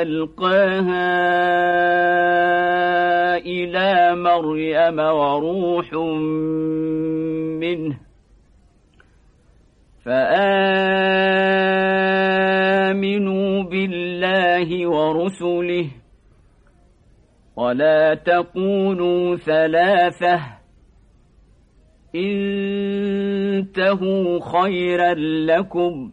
ألقاها إلى مريم وروح منه فآمنوا بالله ورسله ولا تقولوا ثلاثة انتهوا خيرا لكم